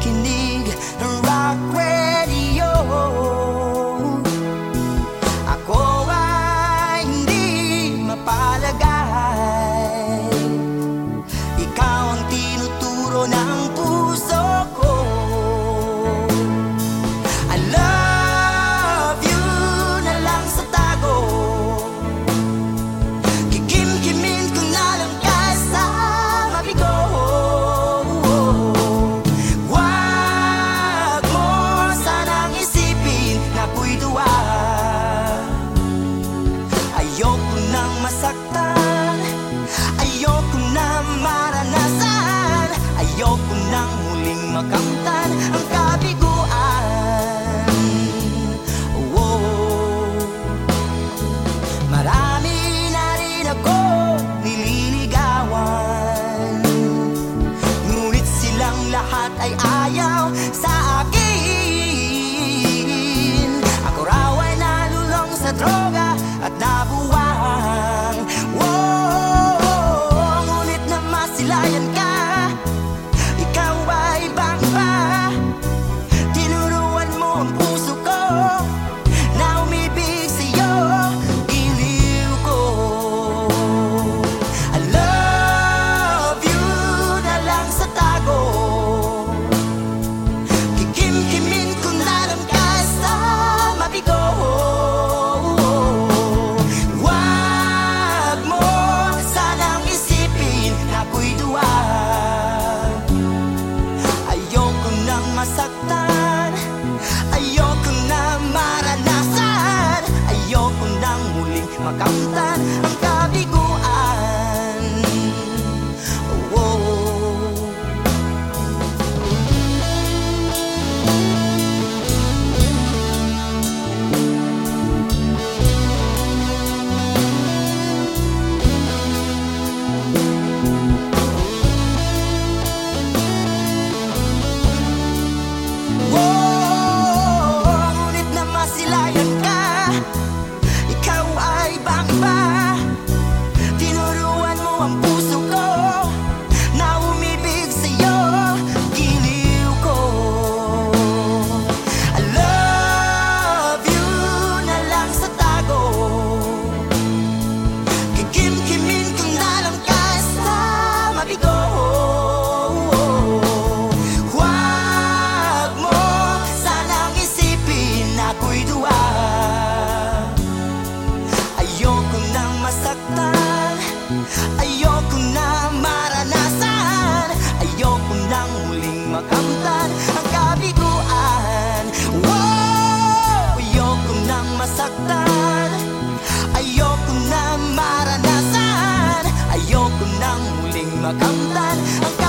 Kiki League and rock Ayoko nang masaktan. Ayoko na maranasan. Ayoko nang muling makamtan Ang kabiguan. Oh. Marami na rin ako nililigawan. Ngunit silang lahat ay ayaw I never Whoa. uma. nasaktan Ayoko na maranasan. Ayoko nang muling makamtan. Ang